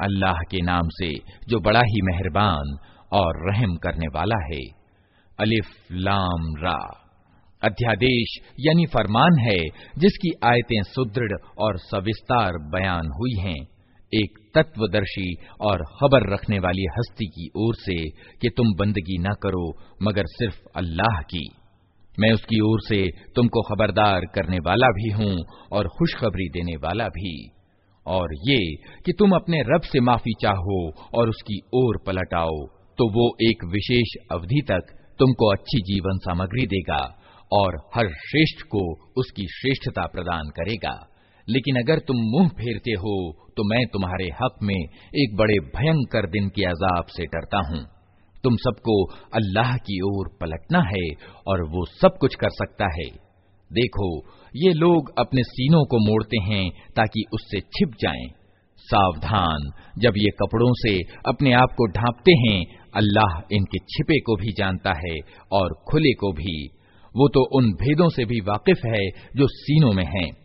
अल्लाह के नाम से, जो बड़ा ही मेहरबान और रहम करने वाला है। अलिफ लाम रा। अध्यादेश यानी फरमान है, जिसकी आयतें सुदृढ़ और सविस्तार बयान हुई हैं। एक तत्वदर्शी और खबर रखने वाली हस्ती की ओर से कि तुम बंदगी न करो, मगर सिर्फ़ अल्लाह की। मैं उसकी ओर से तुमको खबरदार करने वाला भी हूँ और खुशखबरी देने वाला भी। और ये कि तुम अपने रब से माफ़ी चाहो और उसकी ओर पलट आओ तो वो एक विशेष अवधि तक तुमको अच्छी जीवन सामग्री देगा और हर श्रेष्ठ को उसकी श्रेष्ठता प्रदान करेगा। लेकिन अगर तुम मुँह फेरते हो तो मैं तुम्हारे हक में एक बड़े भयंकर दिन के अजाब से डरता हूँ। तुम सबको अल्लाह की ओर पलटना है और वो सब कुछ कर सकता है। देखो, ये लोग अपने सीनों को मोड़ते हैं ताकि उससे छिप जाएँ। सावधान, जब ये कपड़ों से अपने आप को ढांपते हैं, अल्लाह इनके छिपे को भी जानता है और खुले को भी वो तो उन भेदों से भी वाकिफ है जो सीनों में हैं